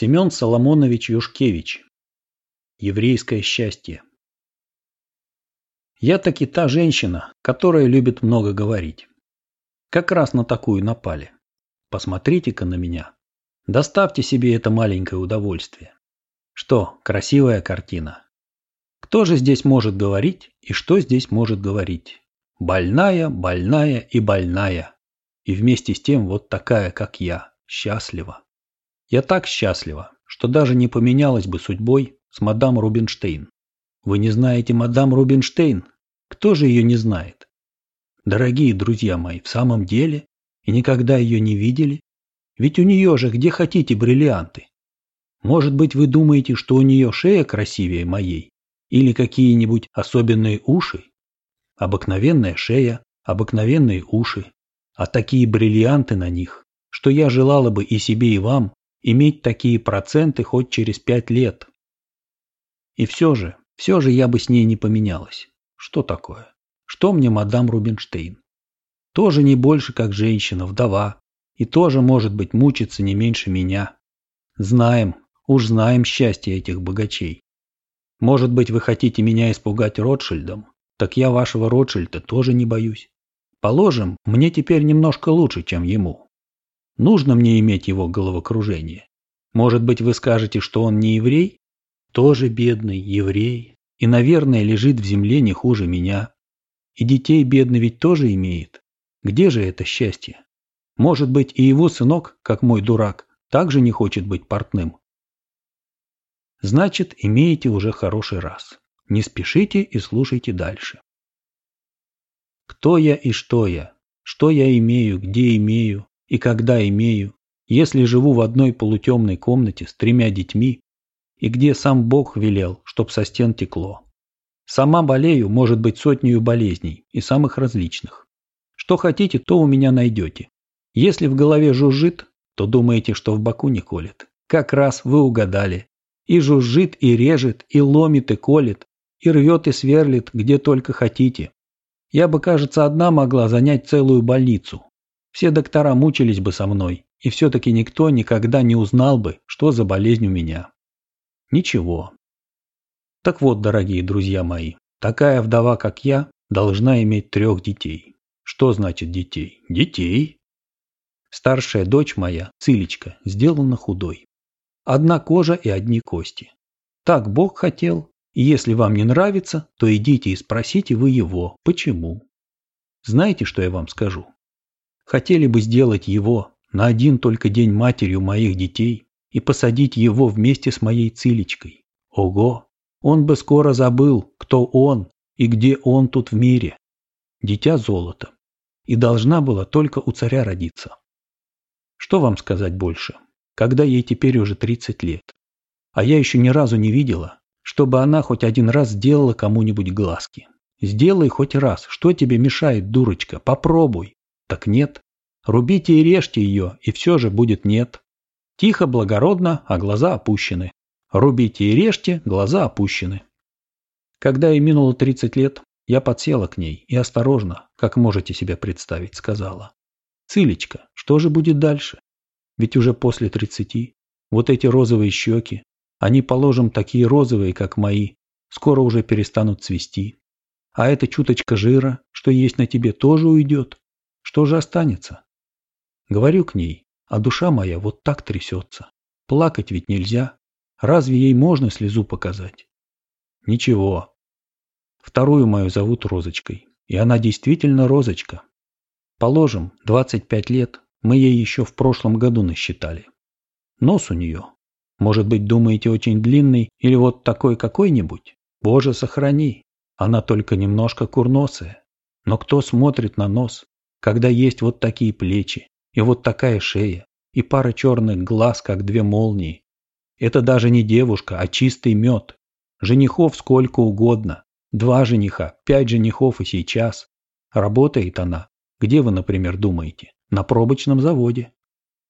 Семен Соломонович Юшкевич. Еврейское счастье. Я таки та женщина, которая любит много говорить. Как раз на такую напали. Посмотрите-ка на меня. Доставьте себе это маленькое удовольствие. Что, красивая картина. Кто же здесь может говорить и что здесь может говорить? Больная, больная и больная. И вместе с тем вот такая, как я, счастлива. Я так счастлива, что даже не поменялась бы судьбой с мадам Рубинштейн. Вы не знаете мадам Рубинштейн? Кто же ее не знает? Дорогие друзья мои, в самом деле? И никогда ее не видели? Ведь у нее же где хотите бриллианты. Может быть, вы думаете, что у нее шея красивее моей? Или какие-нибудь особенные уши? Обыкновенная шея, обыкновенные уши. А такие бриллианты на них, что я желала бы и себе, и вам иметь такие проценты хоть через пять лет. И все же, все же я бы с ней не поменялась. Что такое? Что мне мадам Рубинштейн? Тоже не больше, как женщина, вдова, и тоже, может быть, мучиться не меньше меня. Знаем, уж знаем счастье этих богачей. Может быть, вы хотите меня испугать Ротшильдом? Так я вашего Ротшильда тоже не боюсь. Положим, мне теперь немножко лучше, чем ему. Нужно мне иметь его головокружение. Может быть, вы скажете, что он не еврей? Тоже бедный, еврей. И, наверное, лежит в земле не хуже меня. И детей бедный ведь тоже имеет. Где же это счастье? Может быть, и его сынок, как мой дурак, также не хочет быть портным. Значит, имеете уже хороший раз. Не спешите и слушайте дальше. Кто я и что я? Что я имею, где имею, и когда имею, если живу в одной полутемной комнате с тремя детьми, и где сам Бог велел, чтоб со стен текло. Сама болею, может быть, сотнею болезней, и самых различных. Что хотите, то у меня найдете. Если в голове жужжит, то думаете, что в боку не колет. Как раз вы угадали. И жужжит, и режет, и ломит, и колет, и рвет, и сверлит, где только хотите. Я бы, кажется, одна могла занять целую больницу, все доктора мучились бы со мной, и все-таки никто никогда не узнал бы, что за болезнь у меня. Ничего. Так вот, дорогие друзья мои, такая вдова, как я, должна иметь трех детей. Что значит детей? Детей. Старшая дочь моя, Цилечка, сделана худой. Одна кожа и одни кости. Так Бог хотел, и если вам не нравится, то идите и спросите вы его, почему. Знаете, что я вам скажу? Хотели бы сделать его на один только день матерью моих детей и посадить его вместе с моей Цилечкой. Ого! Он бы скоро забыл, кто он и где он тут в мире. Дитя золото. И должна была только у царя родиться. Что вам сказать больше, когда ей теперь уже 30 лет? А я еще ни разу не видела, чтобы она хоть один раз сделала кому-нибудь глазки. Сделай хоть раз, что тебе мешает, дурочка, попробуй. Так нет. Рубите и режьте ее, и все же будет нет. Тихо, благородно, а глаза опущены. Рубите и режьте, глаза опущены. Когда ей минуло 30 лет, я подсела к ней и осторожно, как можете себе представить, сказала. «Цилечка, что же будет дальше? Ведь уже после 30. Вот эти розовые щеки, они, положим, такие розовые, как мои, скоро уже перестанут цвести. А эта чуточка жира, что есть на тебе, тоже уйдет. Что же останется? Говорю к ней, а душа моя вот так трясется. Плакать ведь нельзя. Разве ей можно слезу показать? Ничего. Вторую мою зовут Розочкой. И она действительно Розочка. Положим, 25 лет мы ей еще в прошлом году насчитали. Нос у нее. Может быть, думаете, очень длинный или вот такой какой-нибудь? Боже, сохрани. Она только немножко курносая. Но кто смотрит на нос? Когда есть вот такие плечи, и вот такая шея, и пара черных глаз, как две молнии. Это даже не девушка, а чистый мед. Женихов сколько угодно. Два жениха, пять женихов и сейчас. Работает она. Где вы, например, думаете? На пробочном заводе.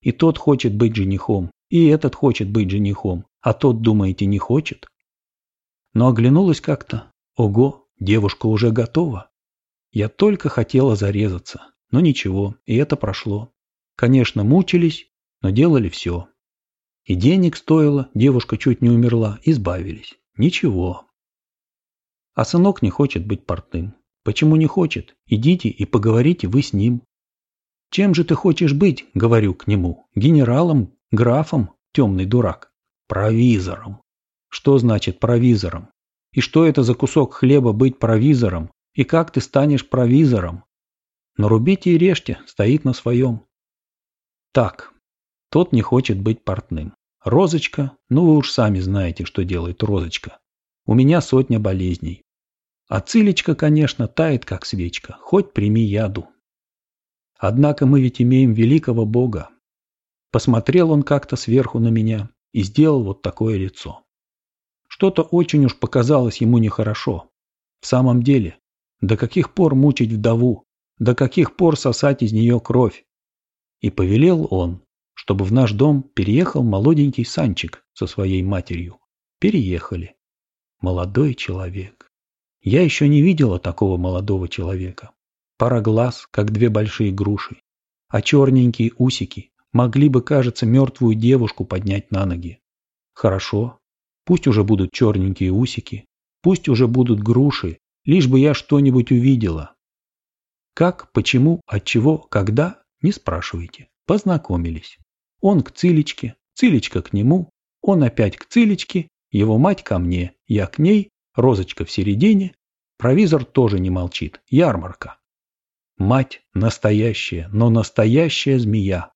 И тот хочет быть женихом, и этот хочет быть женихом, а тот, думаете, не хочет? Но оглянулась как-то. Ого, девушка уже готова. Я только хотела зарезаться, но ничего, и это прошло. Конечно, мучились, но делали все. И денег стоило, девушка чуть не умерла, избавились. Ничего. А сынок не хочет быть портным. Почему не хочет? Идите и поговорите вы с ним. Чем же ты хочешь быть, говорю к нему, генералом, графом, темный дурак? Провизором. Что значит провизором? И что это за кусок хлеба быть провизором? И как ты станешь провизором? Но рубите и режьте, стоит на своем. Так, тот не хочет быть портным. Розочка, ну вы уж сами знаете, что делает Розочка. У меня сотня болезней. А Цилечка, конечно, тает, как свечка, хоть прими яду. Однако мы ведь имеем великого Бога. Посмотрел он как-то сверху на меня и сделал вот такое лицо. Что-то очень уж показалось ему нехорошо. В самом деле, до каких пор мучить вдову, до каких пор сосать из нее кровь? И повелел он, чтобы в наш дом переехал молоденький Санчик со своей матерью. Переехали. Молодой человек. Я еще не видела такого молодого человека. Пара глаз, как две большие груши. А черненькие усики могли бы, кажется, мертвую девушку поднять на ноги. Хорошо. Пусть уже будут черненькие усики. Пусть уже будут груши. Лишь бы я что-нибудь увидела. Как, почему, от чего, когда, не спрашивайте. Познакомились. Он к Цилечке, Цилечка к нему, он опять к Цилечке, его мать ко мне, я к ней, Розочка в середине. Провизор тоже не молчит. Ярмарка. Мать настоящая, но настоящая змея.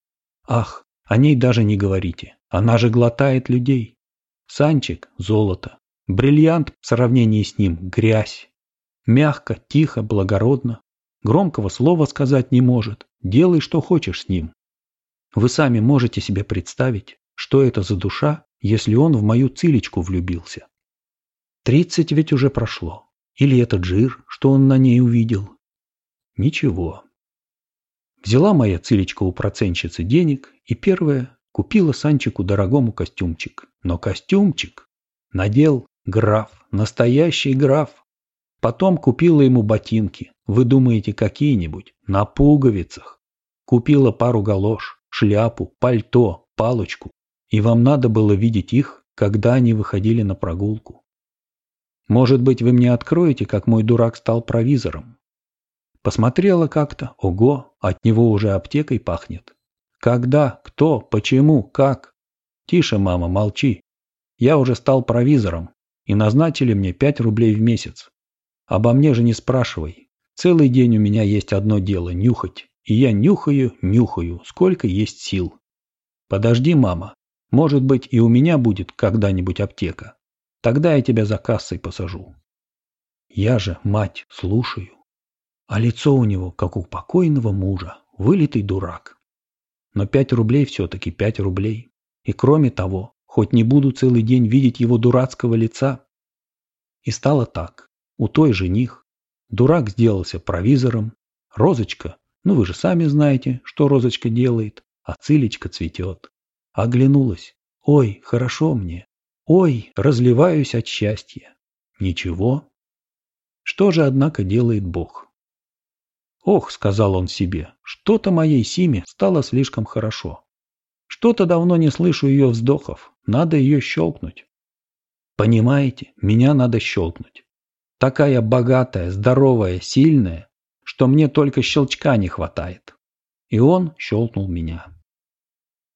Ах, о ней даже не говорите. Она же глотает людей. Санчик – золото. Бриллиант в сравнении с ним – грязь. Мягко, тихо, благородно. Громкого слова сказать не может. Делай, что хочешь с ним. Вы сами можете себе представить, что это за душа, если он в мою цилечку влюбился. Тридцать ведь уже прошло. Или этот жир, что он на ней увидел, Ничего. Взяла моя цилечка у процентщицы денег и первая купила Санчику дорогому костюмчик. Но костюмчик надел граф, настоящий граф. Потом купила ему ботинки, вы думаете, какие-нибудь, на пуговицах. Купила пару галош, шляпу, пальто, палочку. И вам надо было видеть их, когда они выходили на прогулку. Может быть, вы мне откроете, как мой дурак стал провизором, Посмотрела как-то, ого, от него уже аптекой пахнет. Когда, кто, почему, как? Тише, мама, молчи. Я уже стал провизором, и назначили мне пять рублей в месяц. Обо мне же не спрашивай. Целый день у меня есть одно дело – нюхать. И я нюхаю, нюхаю, сколько есть сил. Подожди, мама. Может быть, и у меня будет когда-нибудь аптека. Тогда я тебя за кассой посажу. Я же, мать, слушаю. А лицо у него, как у покойного мужа, вылитый дурак. Но пять рублей все-таки пять рублей. И кроме того, хоть не буду целый день видеть его дурацкого лица. И стало так. У той жених. Дурак сделался провизором. Розочка, ну вы же сами знаете, что Розочка делает, а Цилечка цветет. Оглянулась. Ой, хорошо мне. Ой, разливаюсь от счастья. Ничего. Что же, однако, делает Бог? «Ох», — сказал он себе, — «что-то моей Симе стало слишком хорошо. Что-то давно не слышу ее вздохов, надо ее щелкнуть». «Понимаете, меня надо щелкнуть. Такая богатая, здоровая, сильная, что мне только щелчка не хватает». И он щелкнул меня.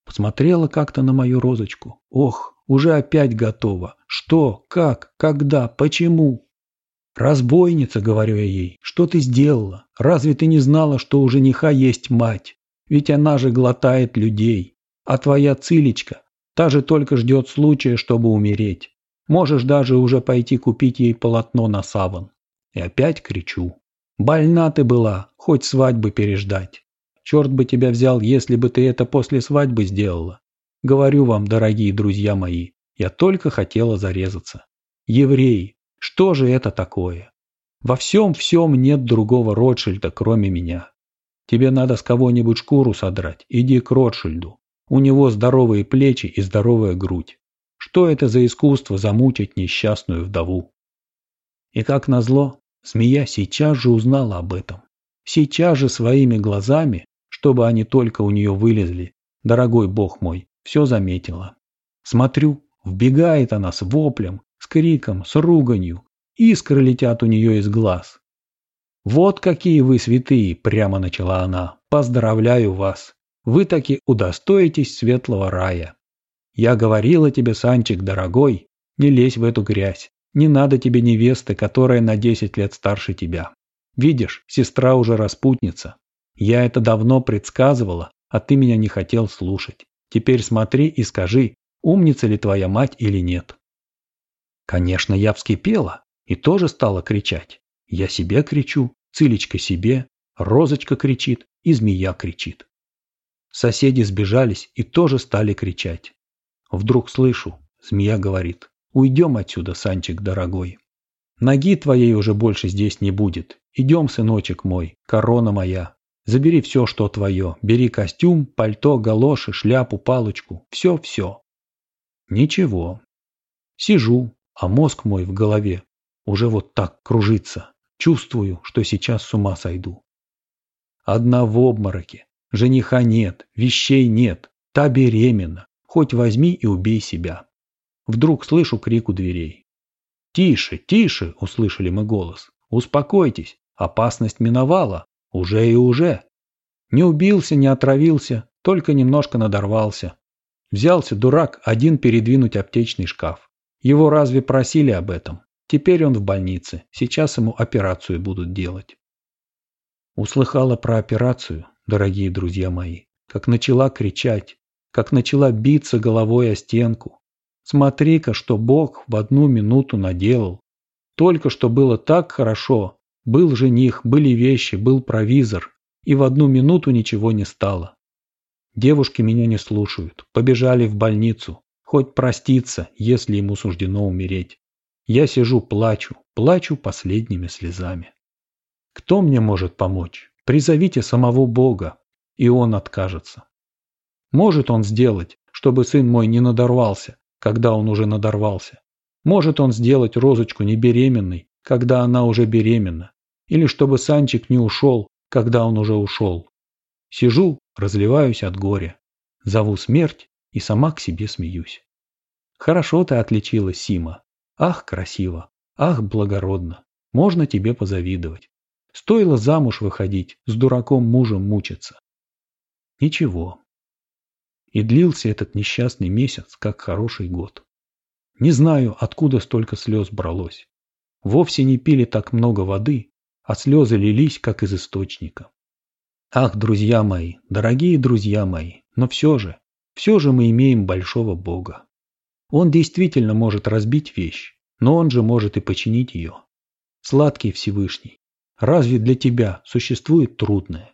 Посмотрела как-то на мою розочку. Ох, уже опять готова. Что, как, когда, почему? «Разбойница», — говорю я ей, — «что ты сделала? Разве ты не знала, что у жениха есть мать? Ведь она же глотает людей. А твоя цилечка, та же только ждет случая, чтобы умереть. Можешь даже уже пойти купить ей полотно на саван». И опять кричу. «Больна ты была, хоть свадьбы переждать. Черт бы тебя взял, если бы ты это после свадьбы сделала. Говорю вам, дорогие друзья мои, я только хотела зарезаться. Евреи, что же это такое? Во всем-всем нет другого Ротшильда, кроме меня. Тебе надо с кого-нибудь шкуру содрать, иди к Ротшильду. У него здоровые плечи и здоровая грудь. Что это за искусство замучить несчастную вдову? И как назло, змея сейчас же узнала об этом. Сейчас же своими глазами, чтобы они только у нее вылезли, дорогой бог мой, все заметила. Смотрю, вбегает она с воплем, с криком, с руганью. Искры летят у нее из глаз. «Вот какие вы святые!» – прямо начала она. «Поздравляю вас! Вы таки удостоитесь светлого рая. Я говорила тебе, Санчик, дорогой, не лезь в эту грязь. Не надо тебе невесты, которая на десять лет старше тебя. Видишь, сестра уже распутница. Я это давно предсказывала, а ты меня не хотел слушать. Теперь смотри и скажи, умница ли твоя мать или нет. Конечно, я вскипела и тоже стала кричать. Я себе кричу, Цилечка себе, Розочка кричит и змея кричит. Соседи сбежались и тоже стали кричать. Вдруг слышу, змея говорит, уйдем отсюда, Санчик дорогой. Ноги твоей уже больше здесь не будет. Идем, сыночек мой, корона моя. Забери все, что твое. Бери костюм, пальто, галоши, шляпу, палочку. Все-все. Ничего. Сижу, а мозг мой в голове уже вот так кружится. Чувствую, что сейчас с ума сойду. Одна в обмороке. Жениха нет, вещей нет. Та беременна. Хоть возьми и убей себя. Вдруг слышу крик у дверей. «Тише, тише!» – услышали мы голос. «Успокойтесь, опасность миновала. Уже и уже. Не убился, не отравился, только немножко надорвался. Взялся дурак один передвинуть аптечный шкаф. Его разве просили об этом? Теперь он в больнице. Сейчас ему операцию будут делать». Услыхала про операцию, дорогие друзья мои, как начала кричать, как начала биться головой о стенку. Смотри-ка, что Бог в одну минуту наделал. Только что было так хорошо. Был жених, были вещи, был провизор. И в одну минуту ничего не стало. Девушки меня не слушают. Побежали в больницу. Хоть проститься, если ему суждено умереть. Я сижу, плачу, плачу последними слезами. Кто мне может помочь? Призовите самого Бога, и он откажется. Может он сделать, чтобы сын мой не надорвался, когда он уже надорвался. Может он сделать розочку не беременной, когда она уже беременна. Или чтобы Санчик не ушел, когда он уже ушел. Сижу, разливаюсь от горя. Зову смерть и сама к себе смеюсь. Хорошо ты отличилась, Сима. Ах, красиво. Ах, благородно. Можно тебе позавидовать. Стоило замуж выходить, с дураком мужем мучиться. Ничего, и длился этот несчастный месяц, как хороший год. Не знаю, откуда столько слез бралось. Вовсе не пили так много воды, а слезы лились, как из источника. Ах, друзья мои, дорогие друзья мои, но все же, все же мы имеем большого Бога. Он действительно может разбить вещь, но он же может и починить ее. Сладкий Всевышний, разве для тебя существует трудное?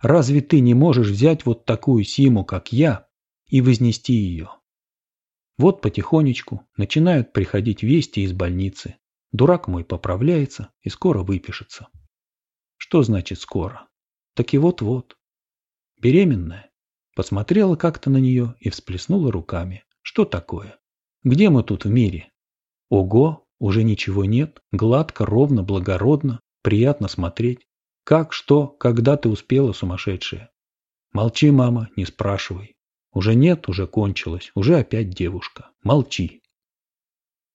Разве ты не можешь взять вот такую Симу, как я, и вознести ее. Вот потихонечку начинают приходить вести из больницы. Дурак мой поправляется и скоро выпишется. Что значит скоро? Так и вот-вот. Беременная. Посмотрела как-то на нее и всплеснула руками. Что такое? Где мы тут в мире? Ого, уже ничего нет, гладко, ровно, благородно, приятно смотреть. Как, что, когда ты успела, сумасшедшая? Молчи, мама, не спрашивай. Уже нет, уже кончилось, уже опять девушка. Молчи.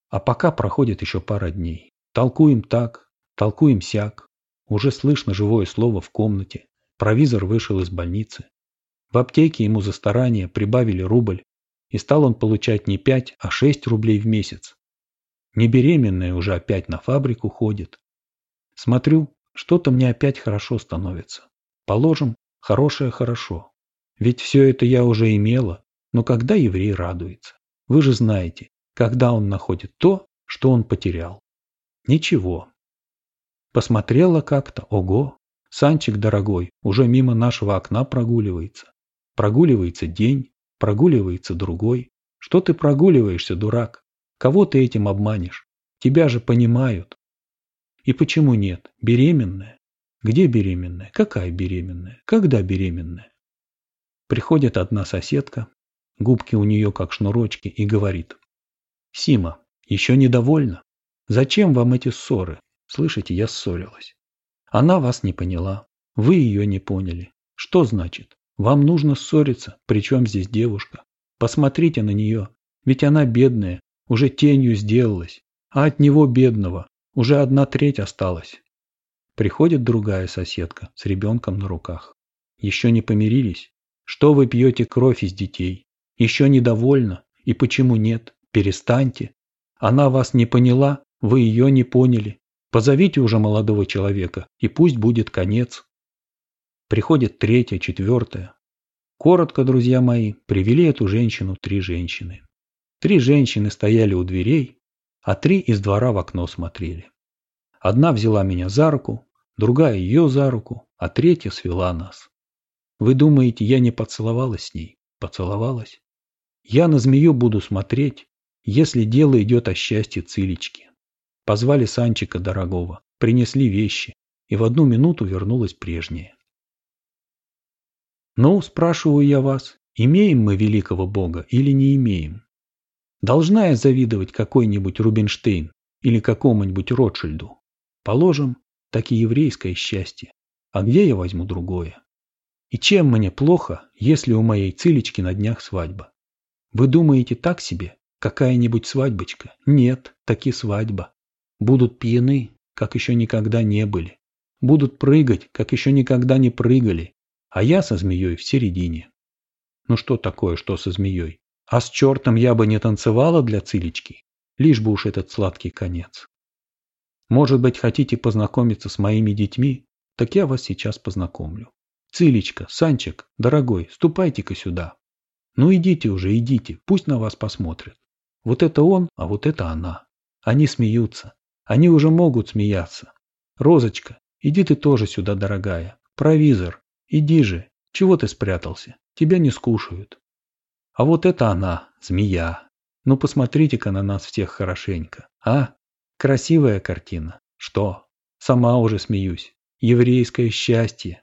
А пока проходит еще пара дней. Толкуем так, толкуем сяк. Уже слышно живое слово в комнате. Провизор вышел из больницы. В аптеке ему за старание прибавили рубль, и стал он получать не пять, а шесть рублей в месяц. Не беременная уже опять на фабрику ходит. Смотрю, что-то мне опять хорошо становится. Положим, хорошее хорошо. Ведь все это я уже имела, но когда еврей радуется? Вы же знаете, когда он находит то, что он потерял. Ничего. Посмотрела как-то, ого, Санчик дорогой уже мимо нашего окна прогуливается. Прогуливается день, прогуливается другой. Что ты прогуливаешься, дурак? Кого ты этим обманешь? Тебя же понимают. И почему нет? Беременная? Где беременная? Какая беременная? Когда беременная? Приходит одна соседка, губки у нее как шнурочки, и говорит. «Сима, еще недовольна? Зачем вам эти ссоры? Слышите, я ссорилась. Она вас не поняла, вы ее не поняли. Что значит? Вам нужно ссориться, причем здесь девушка. Посмотрите на нее. Ведь она бедная, уже тенью сделалась, а от него бедного уже одна треть осталась. Приходит другая соседка с ребенком на руках. Еще не помирились? Что вы пьете кровь из детей? Еще недовольна? И почему нет? Перестаньте. Она вас не поняла, вы ее не поняли. Позовите уже молодого человека, и пусть будет конец. Приходит третья, четвертая. Коротко, друзья мои, привели эту женщину три женщины. Три женщины стояли у дверей, а три из двора в окно смотрели. Одна взяла меня за руку, другая ее за руку, а третья свела нас. Вы думаете, я не поцеловалась с ней? Поцеловалась. Я на змею буду смотреть, если дело идет о счастье Цилечки. Позвали Санчика дорогого, принесли вещи, и в одну минуту вернулась прежняя. Ну, спрашиваю я вас, имеем мы великого Бога или не имеем? Должна я завидовать какой-нибудь Рубинштейн или какому-нибудь Ротшильду? Положим, так и еврейское счастье. А где я возьму другое? И чем мне плохо, если у моей Цилечки на днях свадьба? Вы думаете так себе? Какая-нибудь свадьбочка? Нет, таки свадьба. Будут пьяны, как еще никогда не были. Будут прыгать, как еще никогда не прыгали. А я со змеей в середине. Ну что такое, что со змеей? А с чертом я бы не танцевала для Цилечки. Лишь бы уж этот сладкий конец. Может быть, хотите познакомиться с моими детьми? Так я вас сейчас познакомлю. Цилечка, Санчик, дорогой, ступайте-ка сюда. Ну идите уже, идите, пусть на вас посмотрят. Вот это он, а вот это она. Они смеются. Они уже могут смеяться. Розочка, иди ты тоже сюда, дорогая. Провизор, иди же. Чего ты спрятался? Тебя не скушают. А вот это она, змея. Ну посмотрите-ка на нас всех хорошенько. А? Красивая картина. Что? Сама уже смеюсь. Еврейское счастье.